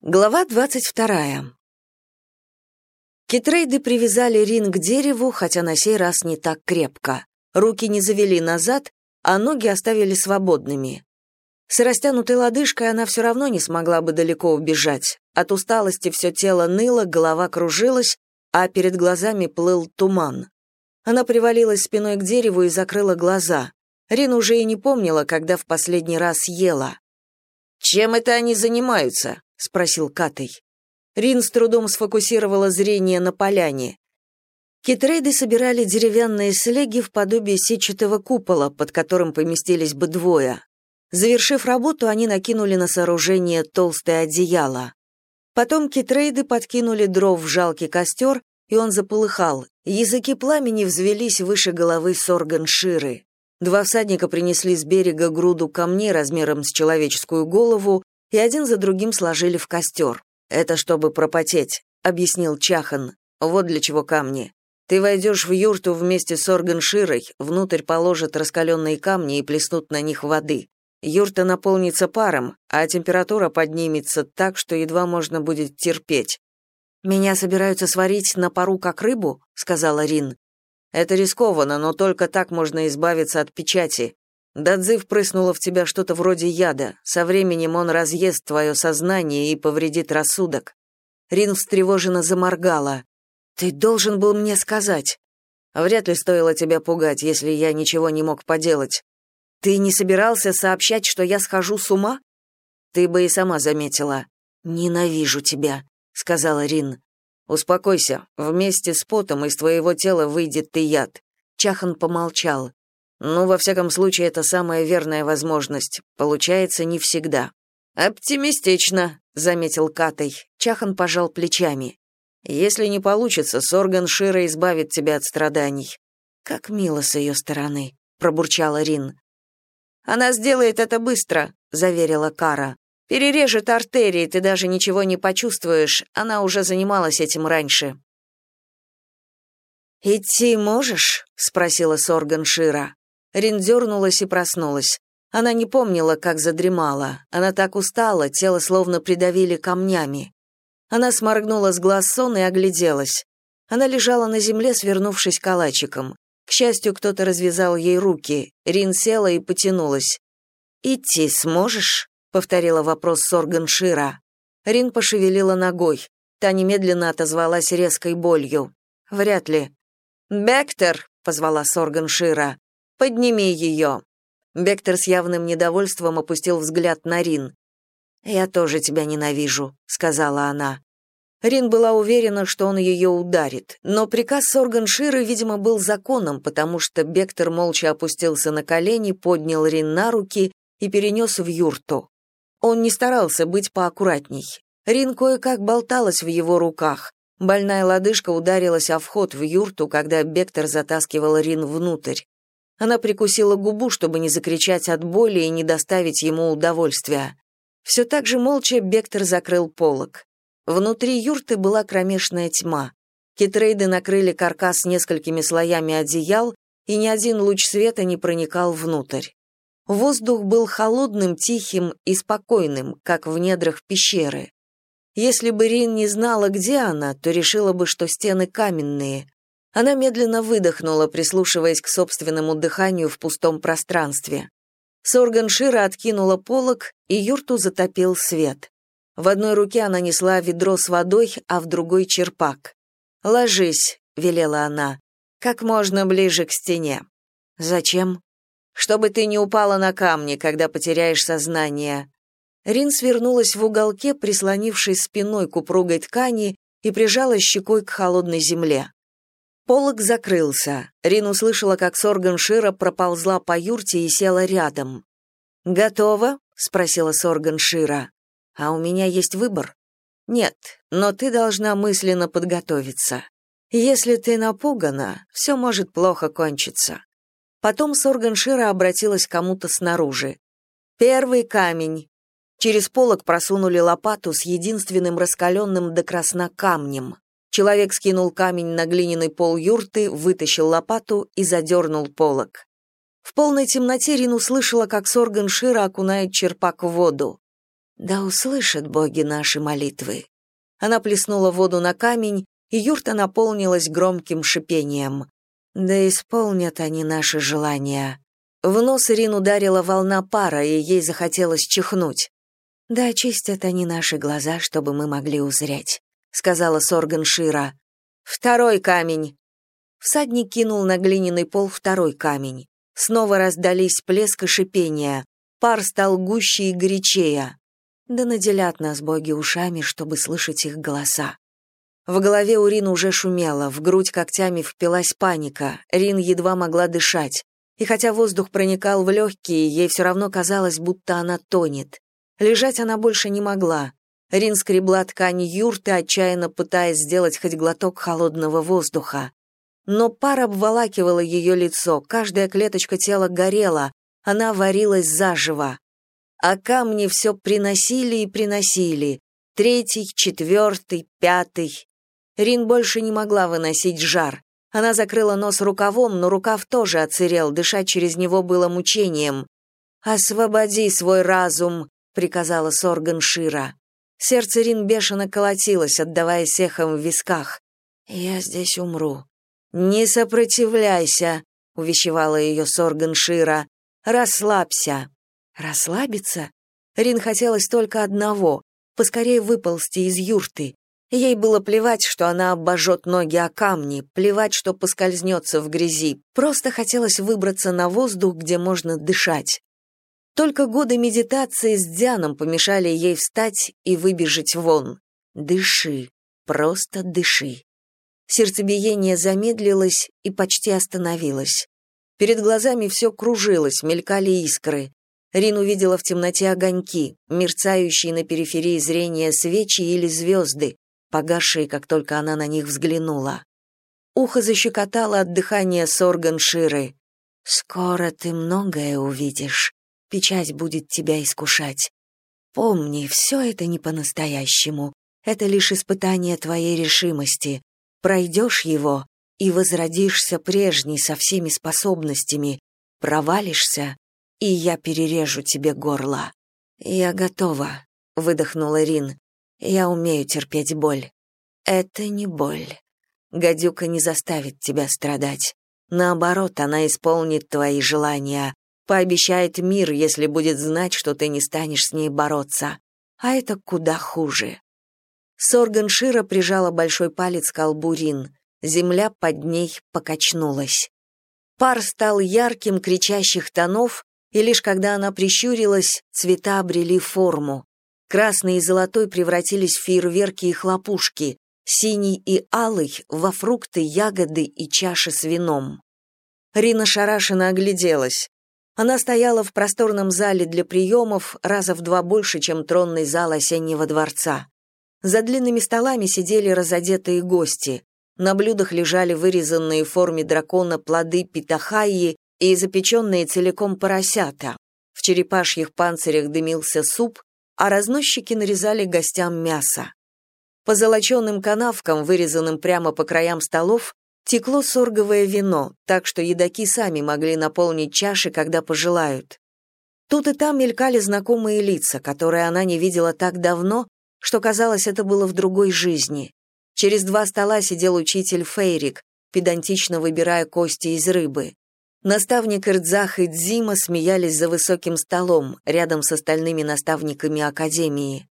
Глава двадцать вторая. Китрейды привязали Рин к дереву, хотя на сей раз не так крепко. Руки не завели назад, а ноги оставили свободными. С растянутой лодыжкой она все равно не смогла бы далеко убежать. От усталости все тело ныло, голова кружилась, а перед глазами плыл туман. Она привалилась спиной к дереву и закрыла глаза. Рин уже и не помнила, когда в последний раз ела. «Чем это они занимаются?» — спросил Катей. Рин с трудом сфокусировала зрение на поляне. Китрейды собирали деревянные слеги в подобие сетчатого купола, под которым поместились бы двое. Завершив работу, они накинули на сооружение толстое одеяло. Потом китрейды подкинули дров в жалкий костер, и он заполыхал. Языки пламени взвелись выше головы Сорган Ширы. Два всадника принесли с берега груду камней размером с человеческую голову и один за другим сложили в костер. «Это чтобы пропотеть», — объяснил Чахан. «Вот для чего камни. Ты войдешь в юрту вместе с Органширой, внутрь положат раскаленные камни и плеснут на них воды. Юрта наполнится паром, а температура поднимется так, что едва можно будет терпеть. «Меня собираются сварить на пару как рыбу?» — сказала Рин. «Это рискованно, но только так можно избавиться от печати. Дадзи впрыснула в тебя что-то вроде яда. Со временем он разъест твое сознание и повредит рассудок. Рин встревоженно заморгала. Ты должен был мне сказать. Вряд ли стоило тебя пугать, если я ничего не мог поделать. Ты не собирался сообщать, что я схожу с ума? Ты бы и сама заметила. Ненавижу тебя, сказала Рин. Успокойся. Вместе с потом из твоего тела выйдет ты яд. Чахан помолчал. Ну, во всяком случае, это самая верная возможность. Получается не всегда. Оптимистично, заметил Катай. Чахан пожал плечами. Если не получится, Сорган Шира избавит тебя от страданий. Как мило с ее стороны, пробурчала Рин. Она сделает это быстро, заверила Кара. Перережет артерии, ты даже ничего не почувствуешь. Она уже занималась этим раньше. «Идти можешь?» — спросила Сорган Шира. Рин дернулась и проснулась. Она не помнила, как задремала. Она так устала, тело словно придавили камнями. Она сморгнула с глаз сон и огляделась. Она лежала на земле, свернувшись калачиком. К счастью, кто-то развязал ей руки. Рин села и потянулась. «Идти сможешь?» — повторила вопрос Сорган Шира. Рин пошевелила ногой. Та немедленно отозвалась резкой болью. «Вряд ли». «Бектер!» — позвала Сорган Шира. Подними ее!» Бектор с явным недовольством опустил взгляд на Рин. «Я тоже тебя ненавижу», — сказала она. Рин была уверена, что он ее ударит, но приказ Сорганширы, видимо, был законом, потому что Бектор молча опустился на колени, поднял Рин на руки и перенес в юрту. Он не старался быть поаккуратней. Рин кое-как болталась в его руках. Больная лодыжка ударилась о вход в юрту, когда Бектор затаскивал Рин внутрь. Она прикусила губу, чтобы не закричать от боли и не доставить ему удовольствия. Все так же молча Бектор закрыл полог. Внутри юрты была кромешная тьма. Китрейды накрыли каркас несколькими слоями одеял, и ни один луч света не проникал внутрь. Воздух был холодным, тихим и спокойным, как в недрах пещеры. Если бы Рин не знала, где она, то решила бы, что стены каменные, она медленно выдохнула, прислушиваясь к собственному дыханию в пустом пространстве. Сорган Шира откинула полог, и юрту затопил свет. В одной руке она несла ведро с водой, а в другой — черпак. «Ложись», — велела она, — «как можно ближе к стене». «Зачем?» «Чтобы ты не упала на камни, когда потеряешь сознание». Рин свернулась в уголке, прислонившись спиной к упругой ткани, и прижалась щекой к холодной земле. Полок закрылся. Рин услышала, как Сорган Шира проползла по юрте и села рядом. «Готова?» — спросила Сорган Шира. «А у меня есть выбор?» «Нет, но ты должна мысленно подготовиться. Если ты напугана, все может плохо кончиться». Потом Сорган Шира обратилась к кому-то снаружи. «Первый камень». Через полок просунули лопату с единственным раскаленным до красна камнем. Человек скинул камень на глиняный пол юрты, вытащил лопату и задернул полог. В полной темноте Рин услышала, как Сорган Шира окунает черпак в воду. Да услышат боги наши молитвы. Она плеснула воду на камень, и юрта наполнилась громким шипением. Да исполнят они наши желания. В нос Ирин ударила волна пара, и ей захотелось чихнуть. «Да очистят они наши глаза, чтобы мы могли узреть», — сказала Сорган Шира. «Второй камень!» Всадник кинул на глиняный пол второй камень. Снова раздались плеск и шипение. Пар стал гуще и горячее. Да наделят нас боги ушами, чтобы слышать их голоса. В голове у Рин уже шумело, в грудь когтями впилась паника. Рин едва могла дышать. И хотя воздух проникал в легкие, ей все равно казалось, будто она тонет. Лежать она больше не могла. Рин скребла ткань юрты, отчаянно пытаясь сделать хоть глоток холодного воздуха. Но пар обволакивала ее лицо, каждая клеточка тела горела, она варилась заживо. А камни все приносили и приносили. Третий, четвертый, пятый. Рин больше не могла выносить жар. Она закрыла нос рукавом, но рукав тоже оцерел, дышать через него было мучением. «Освободи свой разум», — приказала Сорган Шира. Сердце Рин бешено колотилось, отдаваясь эхом в висках. «Я здесь умру». «Не сопротивляйся», — увещевала ее Сорган Шира. «Расслабься». «Расслабиться?» Рин хотелось только одного — поскорее выползти из юрты. Ей было плевать, что она обожжет ноги о камни, плевать, что поскользнется в грязи. Просто хотелось выбраться на воздух, где можно дышать. Только годы медитации с Дианом помешали ей встать и выбежать вон. Дыши, просто дыши. Сердцебиение замедлилось и почти остановилось. Перед глазами все кружилось, мелькали искры. Рин увидела в темноте огоньки, мерцающие на периферии зрения свечи или звезды, погасшие, как только она на них взглянула. Ухо защекотало от дыхания Сорган Ширы. «Скоро ты многое увидишь. Печать будет тебя искушать. Помни, все это не по-настоящему. Это лишь испытание твоей решимости. Пройдешь его и возродишься прежней со всеми способностями. Провалишься, и я перережу тебе горло. Я готова, выдохнула Рин. Я умею терпеть боль. Это не боль. Гадюка не заставит тебя страдать. Наоборот, она исполнит твои желания, пообещает мир, если будет знать, что ты не станешь с ней бороться. А это куда хуже. Сорган Шира прижала большой палец к колбу Рин. Земля под ней покачнулась. Пар стал ярким, кричащих тонов, и лишь когда она прищурилась, цвета обрели форму. Красный и золотой превратились в фейерверки и хлопушки, синий и алый — во фрукты, ягоды и чаши с вином. Рина шарашенно огляделась. Она стояла в просторном зале для приемов, раза в два больше, чем тронный зал осеннего дворца. За длинными столами сидели разодетые гости. На блюдах лежали вырезанные в форме дракона плоды питахайи и запеченные целиком поросята. В черепашьих панцирях дымился суп, а разносчики нарезали гостям мясо. По золоченым канавкам, вырезанным прямо по краям столов, текло сорговое вино, так что едоки сами могли наполнить чаши, когда пожелают. Тут и там мелькали знакомые лица, которые она не видела так давно, что казалось, это было в другой жизни. Через два стола сидел учитель Фейрик, педантично выбирая кости из рыбы. Наставник Ирдзах и Дзима смеялись за высоким столом, рядом с остальными наставниками академии.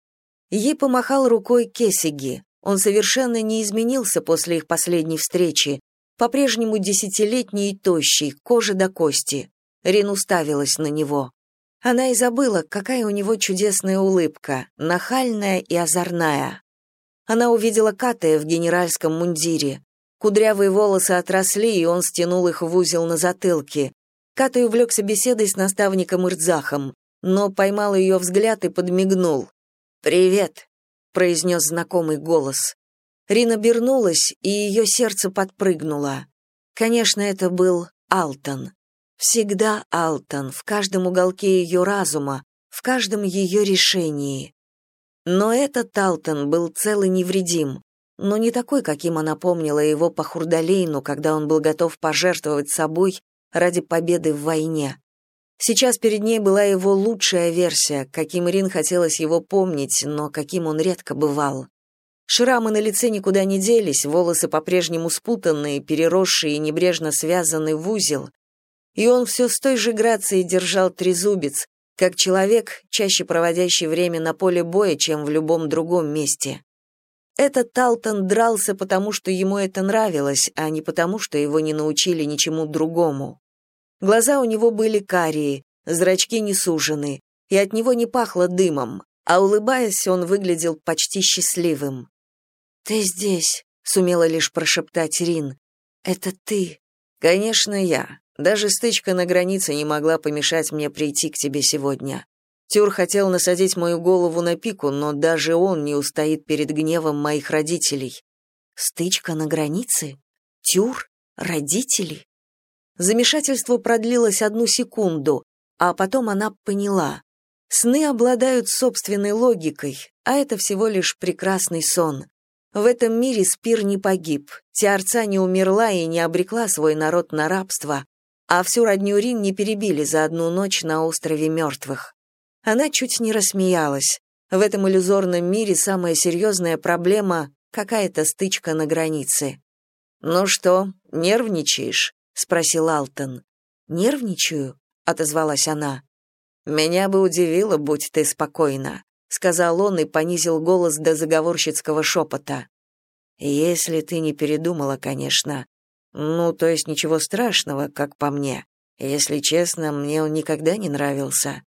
Ей помахал рукой Кесиги. Он совершенно не изменился после их последней встречи, по-прежнему десятилетний и тощий, кожа до кости. Рин уставилась на него. Она и забыла, какая у него чудесная улыбка, нахальная и озорная. Она увидела Катая в генеральском мундире. Кудрявые волосы отросли, и он стянул их в узел на затылке. Катай увлекся беседой с наставником Ирдзахом, но поймал ее взгляд и подмигнул. «Привет», — произнес знакомый голос. Рина обернулась, и ее сердце подпрыгнуло. Конечно, это был Алтон. Всегда Алтон, в каждом уголке ее разума, в каждом ее решении. Но этот Алтон был цел и невредим но не такой, каким она помнила его по Хурдалейну, когда он был готов пожертвовать собой ради победы в войне. Сейчас перед ней была его лучшая версия, каким Рин хотелось его помнить, но каким он редко бывал. Шрамы на лице никуда не делись, волосы по-прежнему спутанные, переросшие и небрежно связаны в узел. И он все с той же грацией держал трезубец, как человек, чаще проводящий время на поле боя, чем в любом другом месте. Этот Талтон дрался потому, что ему это нравилось, а не потому, что его не научили ничему другому. Глаза у него были карие, зрачки не сужены, и от него не пахло дымом, а улыбаясь, он выглядел почти счастливым. «Ты здесь», — сумела лишь прошептать Рин. «Это ты». «Конечно, я. Даже стычка на границе не могла помешать мне прийти к тебе сегодня. Тюр хотел насадить мою голову на пику, но даже он не устоит перед гневом моих родителей». «Стычка на границе? Тюр? Родители?» Замешательство продлилось одну секунду, а потом она поняла. Сны обладают собственной логикой, а это всего лишь прекрасный сон. В этом мире Спир не погиб, Тиарца не умерла и не обрекла свой народ на рабство, а всю родню Рин не перебили за одну ночь на острове мертвых. Она чуть не рассмеялась. В этом иллюзорном мире самая серьезная проблема — какая-то стычка на границе. «Ну что, нервничаешь?» — спросил Алтон. «Нервничаю?» — отозвалась она. «Меня бы удивило, будь ты спокойна сказал он и понизил голос до заговорщицкого шепота. Если ты не передумала, конечно. Ну, то есть ничего страшного, как по мне. Если честно, мне он никогда не нравился.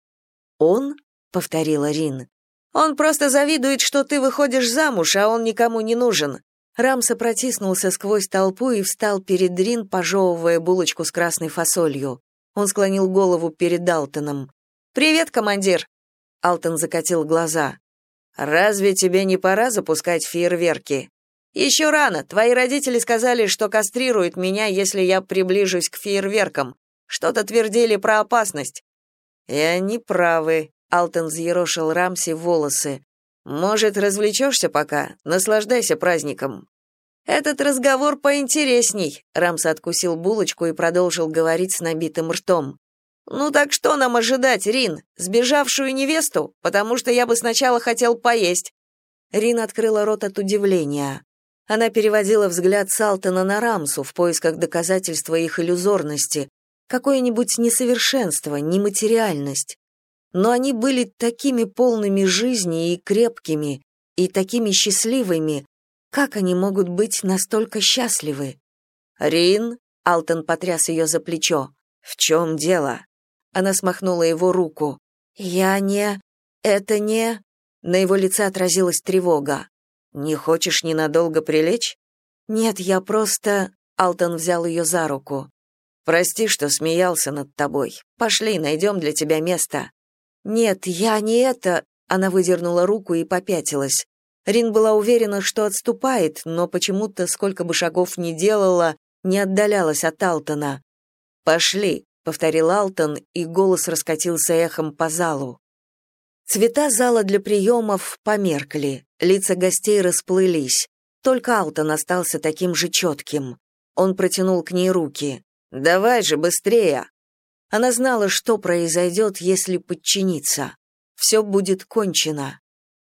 Он? повторила Рин. Он просто завидует, что ты выходишь замуж, а он никому не нужен. Рамса протиснулся сквозь толпу и встал перед Рин, пожевывая булочку с красной фасолью. Он склонил голову перед Далтоном. «Привет, командир!» Алтон закатил глаза. «Разве тебе не пора запускать фейерверки?» «Еще рано. Твои родители сказали, что кастрируют меня, если я приближусь к фейерверкам. Что-то твердили про опасность». «И они правы», — Алтон взъерошил Рамси волосы. «Может, развлечешься пока? Наслаждайся праздником». «Этот разговор поинтересней», — Рамс откусил булочку и продолжил говорить с набитым ртом. Ну так что нам ожидать, Рин? Сбежавшую невесту? Потому что я бы сначала хотел поесть. Рин открыла рот от удивления. Она переводила взгляд Салтона на Рамсу в поисках доказательства их иллюзорности, какое-нибудь несовершенство, нематериальность. Но они были такими полными жизни и крепкими, и такими счастливыми. Как они могут быть настолько счастливы? «Рин?» — Алтон потряс ее за плечо. «В чем дело?» Она смахнула его руку. «Я не... Это не...» На его лице отразилась тревога. «Не хочешь ненадолго прилечь?» «Нет, я просто...» Алтон взял ее за руку. «Прости, что смеялся над тобой. Пошли, найдем для тебя место». «Нет, я не это...» Она выдернула руку и попятилась. Рин была уверена, что отступает, но почему-то, сколько бы шагов ни делала, не отдалялась от Алтона. «Пошли», повторил Алтон, и голос раскатился эхом по залу. Цвета зала для приемов померкли, лица гостей расплылись. Только Алтон остался таким же четким. Он протянул к ней руки. «Давай же, быстрее!» Она знала, что произойдет, если подчиниться. Все будет кончено.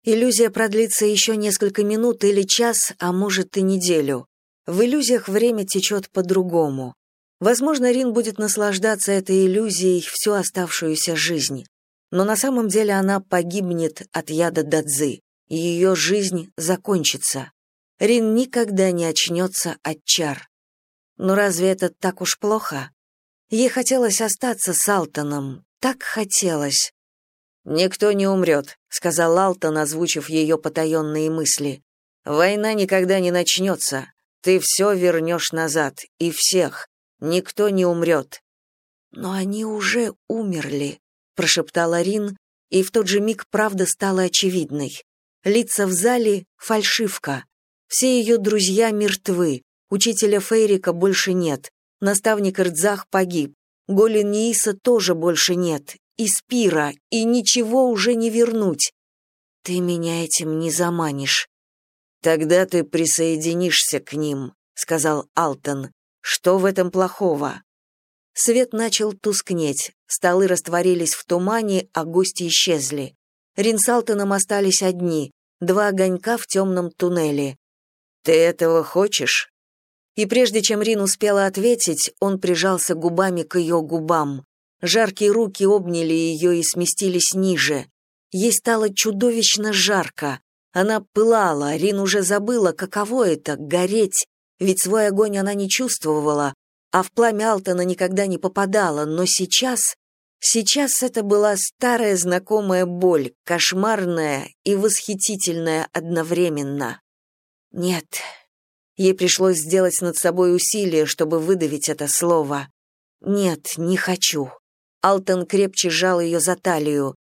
Иллюзия продлится еще несколько минут или час, а может и неделю. В иллюзиях время течет по-другому. Возможно, Рин будет наслаждаться этой иллюзией всю оставшуюся жизнь. Но на самом деле она погибнет от яда Дадзы, и ее жизнь закончится. Рин никогда не очнется от чар. Но разве это так уж плохо? Ей хотелось остаться с Алтоном, так хотелось. «Никто не умрет», — сказал Алтон, озвучив ее потаенные мысли. «Война никогда не начнется. Ты все вернешь назад, и всех. Никто не умрет». «Но они уже умерли», — прошептала Рин, и в тот же миг правда стала очевидной. Лица в зале — фальшивка. Все ее друзья мертвы, учителя Фейрика больше нет, наставник Рдзах погиб, Голин Нииса тоже больше нет, и Спира, и ничего уже не вернуть. Ты меня этим не заманишь. Тогда ты присоединишься к ним, сказал Алтон. Что в этом плохого? Свет начал тускнеть, столы растворились в тумане, а гости исчезли. Рин с Алтоном остались одни, два огонька в темном туннеле. «Ты этого хочешь?» И прежде чем Рин успела ответить, он прижался губами к ее губам. Жаркие руки обняли ее и сместились ниже. Ей стало чудовищно жарко. Она пылала, Рин уже забыла, каково это — гореть, ведь свой огонь она не чувствовала, а в пламя Алтона никогда не попадала, но сейчас... Сейчас это была старая знакомая боль, кошмарная и восхитительная одновременно. Нет, ей пришлось сделать над собой усилие, чтобы выдавить это слово. Нет, не хочу. Алтон крепче сжал ее за талию.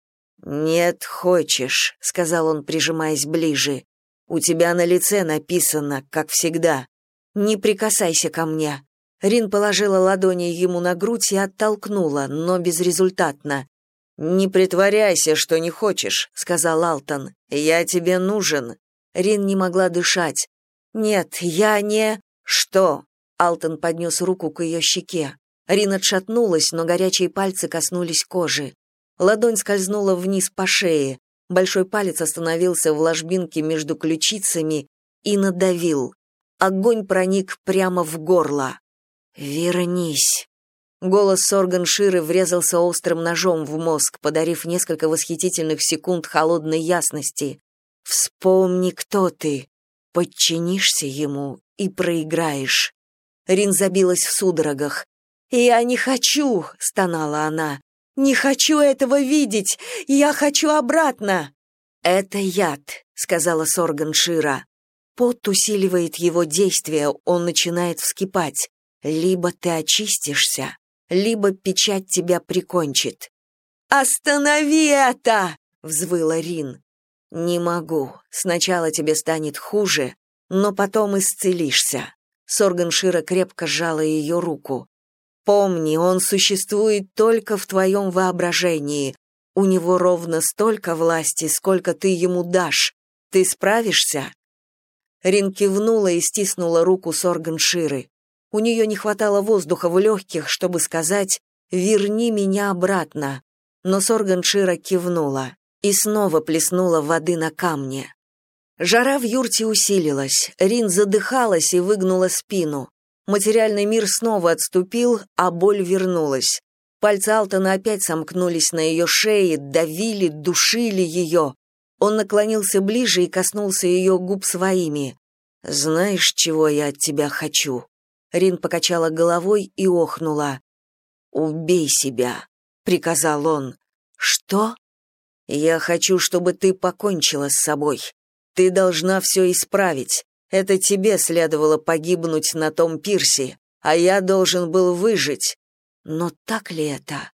«Нет, хочешь», — сказал он, прижимаясь ближе. «У тебя на лице написано, как всегда. Не прикасайся ко мне». Рин положила ладони ему на грудь и оттолкнула, но безрезультатно. «Не притворяйся, что не хочешь», — сказал Алтон. «Я тебе нужен». Рин не могла дышать. «Нет, я не...» «Что?» Алтон поднес руку к ее щеке. Рин отшатнулась, но горячие пальцы коснулись кожи. Ладонь скользнула вниз по шее. Большой палец остановился в ложбинке между ключицами и надавил. Огонь проник прямо в горло. «Вернись!» Голос Сорган Ширы врезался острым ножом в мозг, подарив несколько восхитительных секунд холодной ясности. «Вспомни, кто ты. Подчинишься ему и проиграешь». Рин забилась в судорогах. «Я не хочу!» — стонала она. «Не хочу этого видеть! Я хочу обратно!» «Это яд», — сказала Сорган Шира. Пот усиливает его действие, он начинает вскипать. Либо ты очистишься, либо печать тебя прикончит. «Останови это!» — взвыла Рин. «Не могу. Сначала тебе станет хуже, но потом исцелишься». Сорган Шира крепко сжала ее руку. Помни, он существует только в твоем воображении. У него ровно столько власти, сколько ты ему дашь. Ты справишься?» Рин кивнула и стиснула руку Сорганширы. У нее не хватало воздуха в легких, чтобы сказать «верни меня обратно». Но Сорганшира кивнула и снова плеснула воды на камне. Жара в юрте усилилась, Рин задыхалась и выгнула спину. Материальный мир снова отступил, а боль вернулась. Пальцы Алтона опять сомкнулись на ее шее, давили, душили ее. Он наклонился ближе и коснулся ее губ своими. «Знаешь, чего я от тебя хочу?» Рин покачала головой и охнула. «Убей себя», — приказал он. «Что?» «Я хочу, чтобы ты покончила с собой. Ты должна все исправить. Это тебе следовало погибнуть на том пирсе, а я должен был выжить. Но так ли это?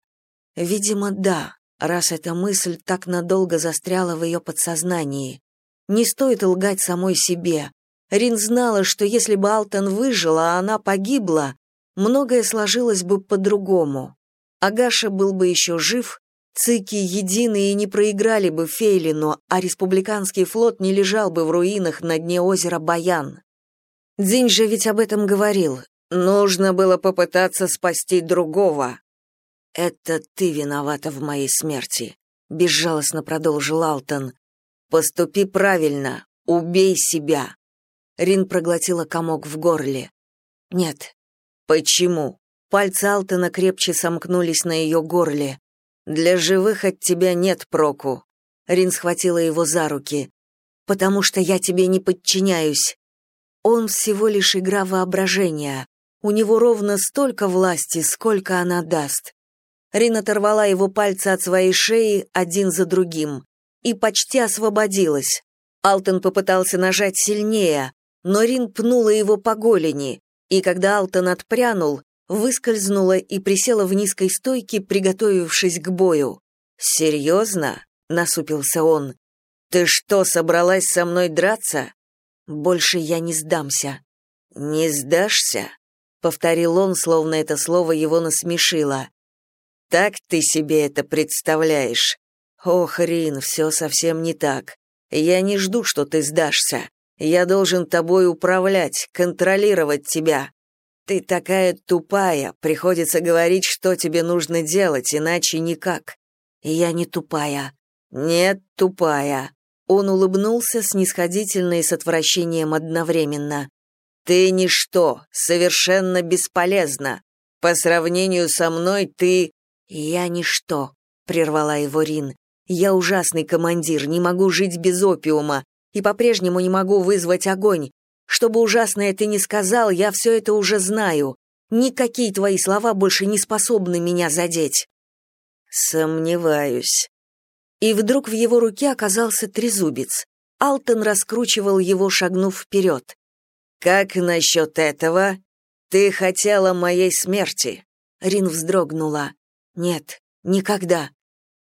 Видимо, да, раз эта мысль так надолго застряла в ее подсознании. Не стоит лгать самой себе. Рин знала, что если бы Алтон выжила, а она погибла, многое сложилось бы по-другому. Агаша был бы еще жив, Цики единые не проиграли бы Фейлину, а республиканский флот не лежал бы в руинах на дне озера Баян. Дзинь же ведь об этом говорил. Нужно было попытаться спасти другого. Это ты виновата в моей смерти, безжалостно продолжил Алтон. Поступи правильно, убей себя. Рин проглотила комок в горле. Нет. Почему? Пальцы Алтона крепче сомкнулись на ее горле. Для живых от тебя нет проку. Рин схватила его за руки. Потому что я тебе не подчиняюсь. Он всего лишь игра воображения. У него ровно столько власти, сколько она даст. Рин оторвала его пальцы от своей шеи один за другим и почти освободилась. Алтон попытался нажать сильнее, но Рин пнула его по голени, и когда Алтон отпрянул, выскользнула и присела в низкой стойке, приготовившись к бою. «Серьезно?» — насупился он. «Ты что, собралась со мной драться?» «Больше я не сдамся». «Не сдашься?» — повторил он, словно это слово его насмешило. «Так ты себе это представляешь?» «Ох, Рин, все совсем не так. Я не жду, что ты сдашься. Я должен тобой управлять, контролировать тебя. Ты такая тупая, приходится говорить, что тебе нужно делать, иначе никак. Я не тупая. Нет, тупая. Он улыбнулся снисходительно и с отвращением одновременно. Ты ничто, совершенно бесполезна. По сравнению со мной ты Я ничто, прервала его Рин. Я ужасный командир, не могу жить без опиума и по-прежнему не могу вызвать огонь. Что бы ужасное ты ни сказал, я все это уже знаю. Никакие твои слова больше не способны меня задеть. Сомневаюсь. И вдруг в его руке оказался трезубец. Алтон раскручивал его, шагнув вперед. «Как насчет этого? Ты хотела моей смерти?» Рин вздрогнула. «Нет, никогда.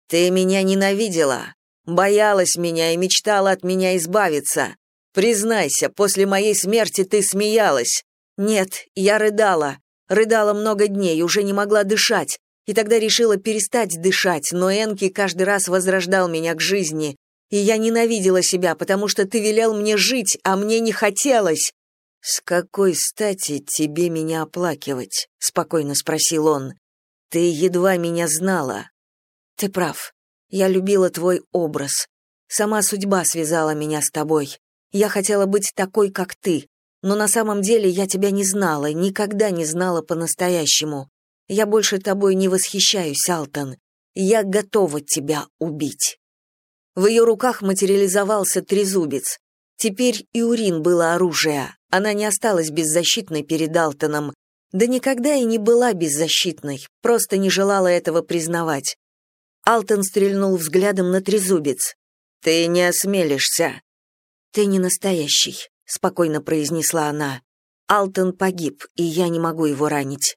Ты меня ненавидела, боялась меня и мечтала от меня избавиться. Признайся, после моей смерти ты смеялась. Нет, я рыдала. Рыдала много дней, уже не могла дышать. И тогда решила перестать дышать, но Энки каждый раз возрождал меня к жизни. И я ненавидела себя, потому что ты велел мне жить, а мне не хотелось. «С какой стати тебе меня оплакивать?» — спокойно спросил он. «Ты едва меня знала». «Ты прав. Я любила твой образ. Сама судьба связала меня с тобой. Я хотела быть такой, как ты, но на самом деле я тебя не знала, никогда не знала по-настоящему. Я больше тобой не восхищаюсь, Алтон. Я готова тебя убить». В ее руках материализовался трезубец. Теперь и Урин было оружие. Она не осталась беззащитной перед Алтоном. Да никогда и не была беззащитной, просто не желала этого признавать. Алтон стрельнул взглядом на трезубец. «Ты не осмелишься. «Ты не настоящий», — спокойно произнесла она. «Алтон погиб, и я не могу его ранить».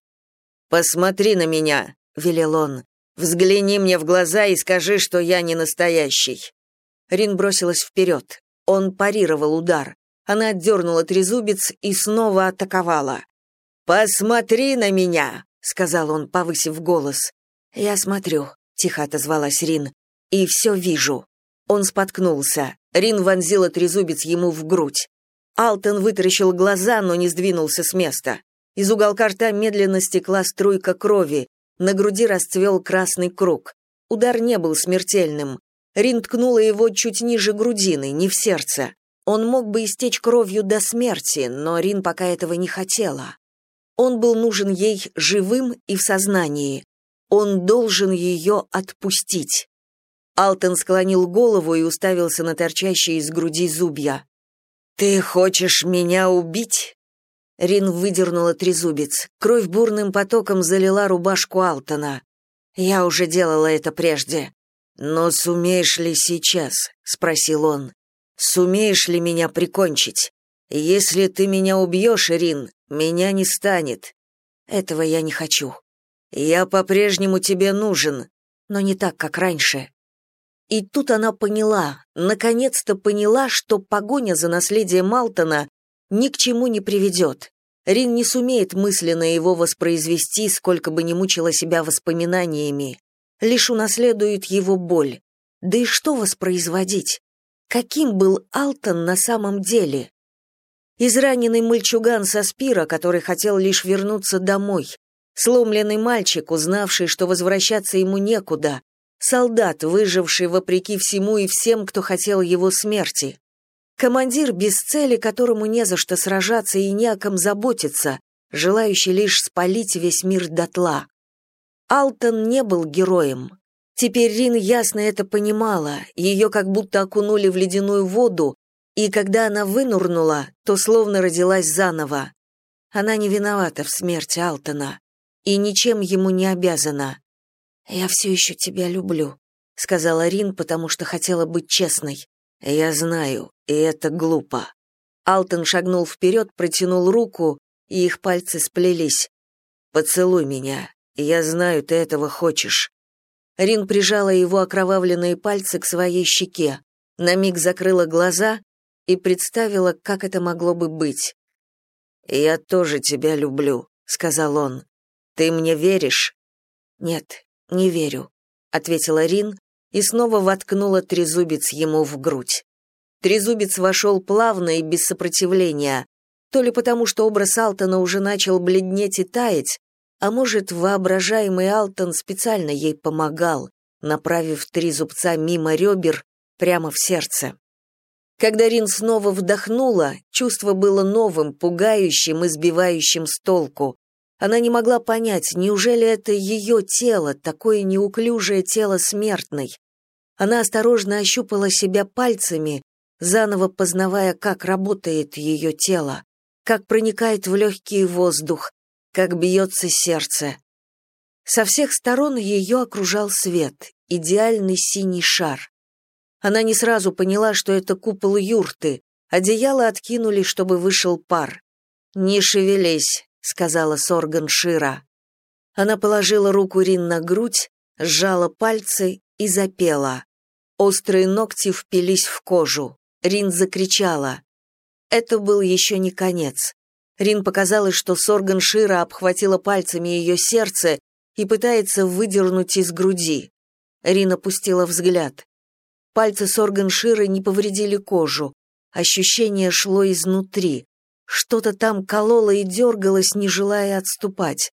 «Посмотри на меня», — велел он. «Взгляни мне в глаза и скажи, что я не настоящий». Рин бросилась вперед. Он парировал удар. Она отдернула трезубец и снова атаковала. «Посмотри на меня!» — сказал он, повысив голос. «Я смотрю», — тихо отозвалась Рин, — «и все вижу». Он споткнулся. Рин вонзила трезубец ему в грудь. Алтон вытаращил глаза, но не сдвинулся с места. Из уголка рта медленно стекла струйка крови. На груди расцвел красный круг. Удар не был смертельным. Рин ткнула его чуть ниже грудины, не в сердце. Он мог бы истечь кровью до смерти, но Рин пока этого не хотела. Он был нужен ей живым и в сознании. Он должен ее отпустить. Алтон склонил голову и уставился на торчащие из груди зубья. «Ты хочешь меня убить?» Рин выдернула трезубец. Кровь бурным потоком залила рубашку Алтона. «Я уже делала это прежде». «Но сумеешь ли сейчас?» — спросил он. «Сумеешь ли меня прикончить? Если ты меня убьешь, Рин, меня не станет». «Этого я не хочу». «Я по-прежнему тебе нужен, но не так, как раньше. И тут она поняла, наконец-то поняла, что погоня за наследием Малтона ни к чему не приведет. Рин не сумеет мысленно его воспроизвести, сколько бы ни мучила себя воспоминаниями. Лишь унаследует его боль. Да и что воспроизводить? Каким был Алтон на самом деле? Израненный мальчуган со Спира, который хотел лишь вернуться домой. Сломленный мальчик, узнавший, что возвращаться ему некуда, солдат, выживший вопреки всему и всем, кто хотел его смерти. Командир без цели, которому не за что сражаться и не о ком заботиться, желающий лишь спалить весь мир дотла. Алтон не был героем. Теперь Рин ясно это понимала, ее как будто окунули в ледяную воду, и когда она вынурнула, то словно родилась заново. Она не виновата в смерти Алтона и ничем ему не обязана. «Я все еще тебя люблю», — сказала Рин, потому что хотела быть честной. «Я знаю, и это глупо». Алтон шагнул вперед, протянул руку, и их пальцы сплелись. «Поцелуй меня. Я знаю, ты этого хочешь». Рин прижала его окровавленные пальцы к своей щеке, на миг закрыла глаза и представила, как это могло бы быть. «Я тоже тебя люблю», — сказал он. «Ты мне веришь?» «Нет, «Не верю», — ответила Рин и снова воткнула трезубец ему в грудь. Трезубец вошел плавно и без сопротивления. То ли потому, что образ Алтона уже начал бледнеть и таять, а может, воображаемый Алтон специально ей помогал, направив три зубца мимо ребер прямо в сердце. Когда Рин снова вдохнула, чувство было новым, пугающим и сбивающим с толку. Она не могла понять, неужели это ее тело, такое неуклюжее тело смертной. Она осторожно ощупала себя пальцами, заново познавая, как работает ее тело, как проникает в легкий воздух, как бьется сердце. Со всех сторон ее окружал свет, идеальный синий шар. Она не сразу поняла, что это купол юрты. Одеяло откинули, чтобы вышел пар. «Не шевелись», — сказала Сорган Шира. Она положила руку Рин на грудь, сжала пальцы и запела. Острые ногти впились в кожу. Рин закричала. Это был еще не конец. Рин показалось, что Сорган Шира обхватила пальцами ее сердце и пытается выдернуть из груди. Рин опустила взгляд. Пальцы Сорганшира не повредили кожу. Ощущение шло изнутри. Что-то там кололо и дергалось, не желая отступать.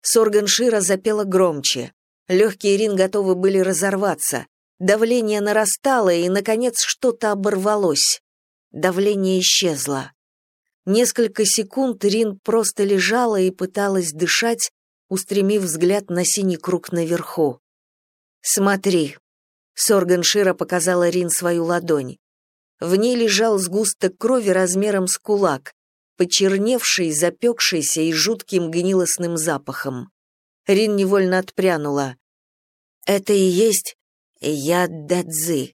Сорганшира запела громче. Легкие Рин готовы были разорваться. Давление нарастало, и, наконец, что-то оборвалось. Давление исчезло. Несколько секунд Рин просто лежала и пыталась дышать, устремив взгляд на синий круг наверху. «Смотри», Сорган Шира показала Рин свою ладонь. В ней лежал сгусток крови размером с кулак, почерневший, запекшийся и жутким гнилостным запахом. Рин невольно отпрянула. «Это и есть яд Дадзы».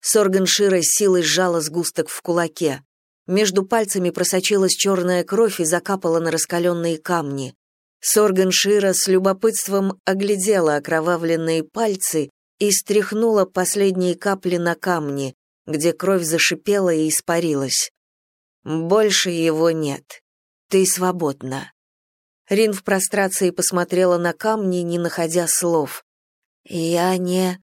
Сорган Шира силой сжала сгусток в кулаке. Между пальцами просочилась черная кровь и закапала на раскаленные камни. Сорган Шира с любопытством оглядела окровавленные пальцы и стряхнула последние капли на камни, где кровь зашипела и испарилась. «Больше его нет. Ты свободна». Рин в прострации посмотрела на камни, не находя слов. «Я не...»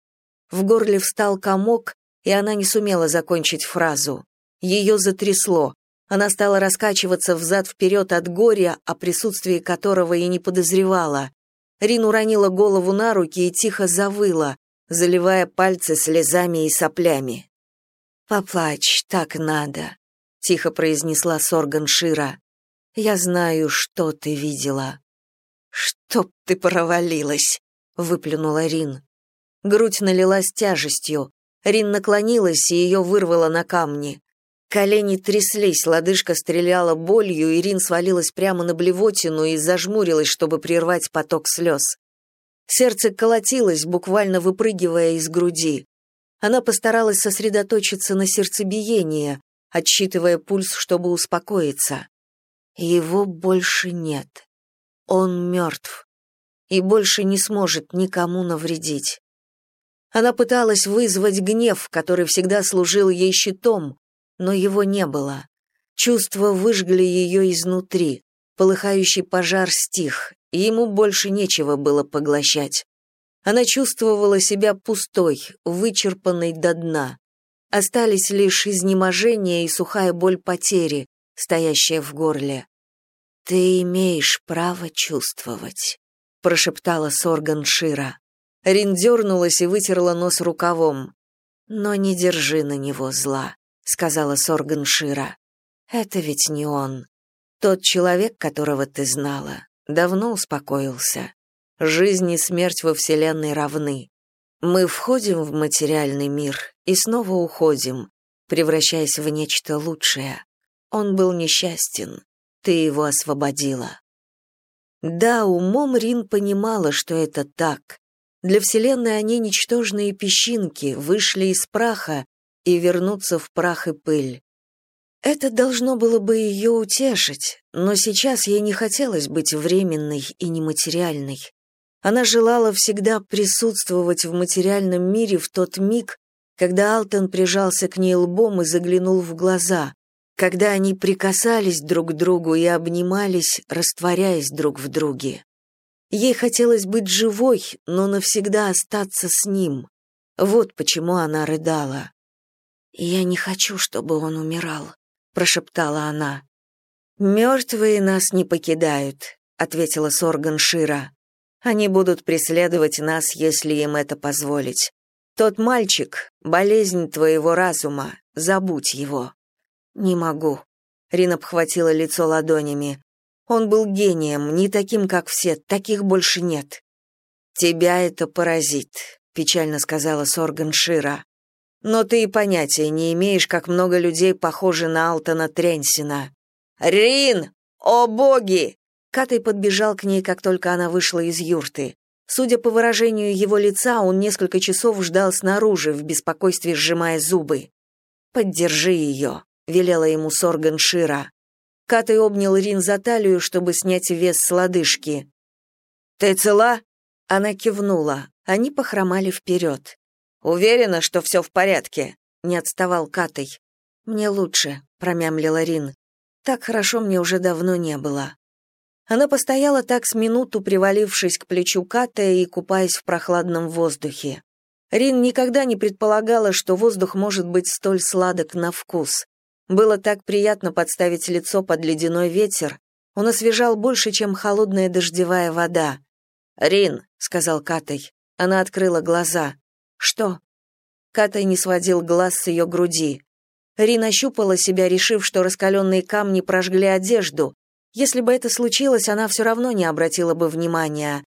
В горле встал комок, и она не сумела закончить фразу. Ее затрясло. Она стала раскачиваться взад-вперед от горя, о присутствии которого и не подозревала. Рин уронила голову на руки и тихо завыла, заливая пальцы слезами и соплями. «Поплачь, так надо», — тихо произнесла Сорган Шира. «Я знаю, что ты видела». «Чтоб ты провалилась», — выплюнула Рин. Грудь налилась тяжестью. Рин наклонилась и ее вырвало на камни. Колени тряслись, лодыжка стреляла болью, и Рин свалилась прямо на блевотину и зажмурилась, чтобы прервать поток слез. Сердце колотилось, буквально выпрыгивая из груди. Она постаралась сосредоточиться на сердцебиении, отсчитывая пульс, чтобы успокоиться. Его больше нет. Он мертв. И больше не сможет никому навредить. Она пыталась вызвать гнев, который всегда служил ей щитом, но его не было. Чувства выжгли ее изнутри. Полыхающий пожар стих, и ему больше нечего было поглощать. Она чувствовала себя пустой, вычерпанной до дна. Остались лишь изнеможение и сухая боль потери, стоящая в горле. «Ты имеешь право чувствовать», — прошептала Сорган Шира. Рин дернулась и вытерла нос рукавом. «Но не держи на него зла», — сказала Сорган Шира. «Это ведь не он. Тот человек, которого ты знала давно успокоился. Жизнь и смерть во Вселенной равны. Мы входим в материальный мир и снова уходим, превращаясь в нечто лучшее. Он был несчастен, ты его освободила. Да, умом Рин понимала, что это так. Для Вселенной они ничтожные песчинки, вышли из праха и вернутся в прах и пыль. Это должно было бы ее утешить, но сейчас ей не хотелось быть временной и нематериальной. Она желала всегда присутствовать в материальном мире в тот миг, когда Алтон прижался к ней лбом и заглянул в глаза, когда они прикасались друг к другу и обнимались, растворяясь друг в друге. Ей хотелось быть живой, но навсегда остаться с ним. Вот почему она рыдала. «Я не хочу, чтобы он умирал», прошептала она. «Мертвые нас не покидают», — ответила Сорган Шира. «Они будут преследовать нас, если им это позволить. Тот мальчик — болезнь твоего разума, забудь его». «Не могу», — Рин обхватила лицо ладонями. «Он был гением, не таким, как все, таких больше нет». «Тебя это поразит», — печально сказала Сорган Шира. «Но ты и понятия не имеешь, как много людей похожи на Алтона Тренсина. «Рин! О боги!» Катай подбежал к ней, как только она вышла из юрты. Судя по выражению его лица, он несколько часов ждал снаружи, в беспокойстве сжимая зубы. «Поддержи ее», — велела ему Сорган Шира. Катай обнял Рин за талию, чтобы снять вес с лодыжки. «Ты цела?» Она кивнула. Они похромали вперед. «Уверена, что все в порядке?» — не отставал Катай. «Мне лучше», — промямлила Рин. Так хорошо мне уже давно не было. Она постояла так с минуту, привалившись к плечу Ката и купаясь в прохладном воздухе. Рин никогда не предполагала, что воздух может быть столь сладок на вкус. Было так приятно подставить лицо под ледяной ветер. Он освежал больше, чем холодная дождевая вода. «Рин», — сказал Катай. Она открыла глаза. «Что?» Катай не сводил глаз с ее груди. Рина щупала себя, решив, что раскаленные камни прожгли одежду. Если бы это случилось, она все равно не обратила бы внимания.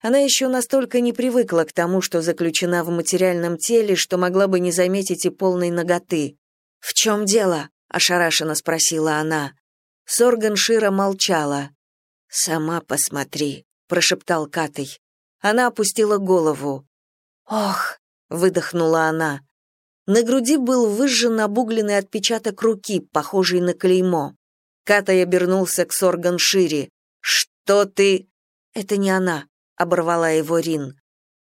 Она еще настолько не привыкла к тому, что заключена в материальном теле, что могла бы не заметить и полной ноготы. «В чем дело?» — ошарашенно спросила она. Сорган Шира молчала. «Сама посмотри», — прошептал Катей. Она опустила голову. «Ох!» — выдохнула она. На груди был выжжен обугленный отпечаток руки, похожий на клеймо. Катай обернулся к Сорган Шири. «Что ты...» «Это не она», — оборвала его Рин.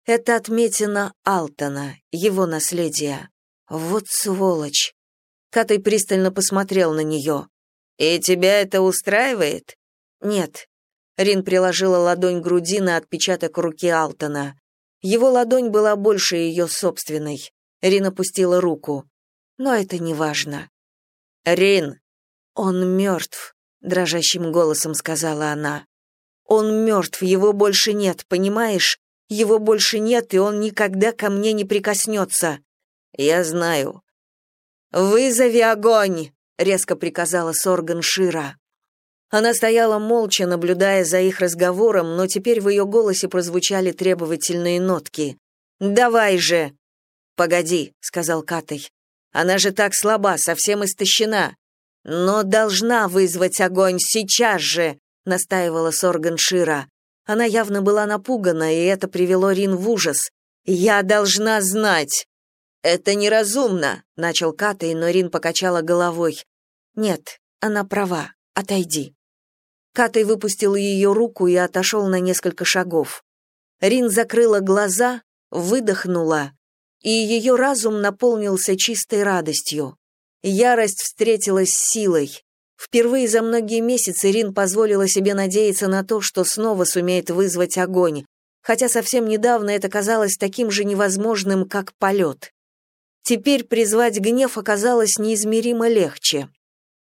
«Это отметина Алтона, его наследие. Вот сволочь». Катай пристально посмотрел на нее. «И тебя это устраивает?» «Нет». Рин приложила ладонь к груди на отпечаток руки Алтона. Его ладонь была больше ее собственной. Рин опустила руку. Но это не важно. «Рин!» «Он мертв», — дрожащим голосом сказала она. «Он мертв, его больше нет, понимаешь? Его больше нет, и он никогда ко мне не прикоснется». «Я знаю». «Вызови огонь!» — резко приказала Сорган Шира. Она стояла молча, наблюдая за их разговором, но теперь в ее голосе прозвучали требовательные нотки. «Давай же!» «Погоди», — сказал Катай. «Она же так слаба, совсем истощена». «Но должна вызвать огонь сейчас же», — настаивала Сорган Шира. Она явно была напугана, и это привело Рин в ужас. «Я должна знать!» «Это неразумно», — начал Катай, но Рин покачала головой. «Нет, она права. Отойди». Катай выпустил ее руку и отошел на несколько шагов. Рин закрыла глаза, выдохнула и ее разум наполнился чистой радостью. Ярость встретилась силой. Впервые за многие месяцы Рин позволила себе надеяться на то, что снова сумеет вызвать огонь, хотя совсем недавно это казалось таким же невозможным, как полет. Теперь призвать гнев оказалось неизмеримо легче.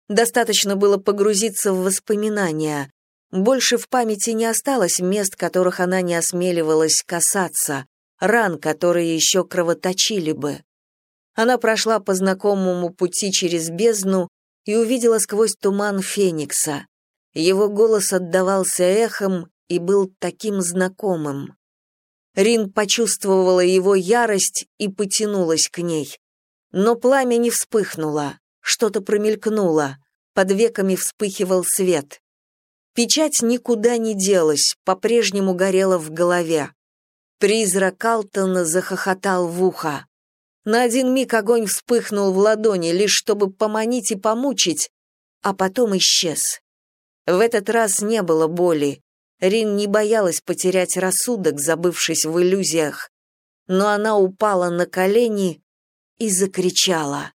Достаточно было погрузиться в воспоминания. Больше в памяти не осталось мест, которых она не осмеливалась касаться ран, которые еще кровоточили бы. Она прошла по знакомому пути через бездну и увидела сквозь туман Феникса. Его голос отдавался эхом и был таким знакомым. Рин почувствовала его ярость и потянулась к ней. Но пламя не вспыхнуло, что-то промелькнуло, под веками вспыхивал свет. Печать никуда не делась, по-прежнему горела в голове. Призрак Алтона захохотал в ухо. На один миг огонь вспыхнул в ладони, лишь чтобы поманить и помучить, а потом исчез. В этот раз не было боли. Рин не боялась потерять рассудок, забывшись в иллюзиях, но она упала на колени и закричала.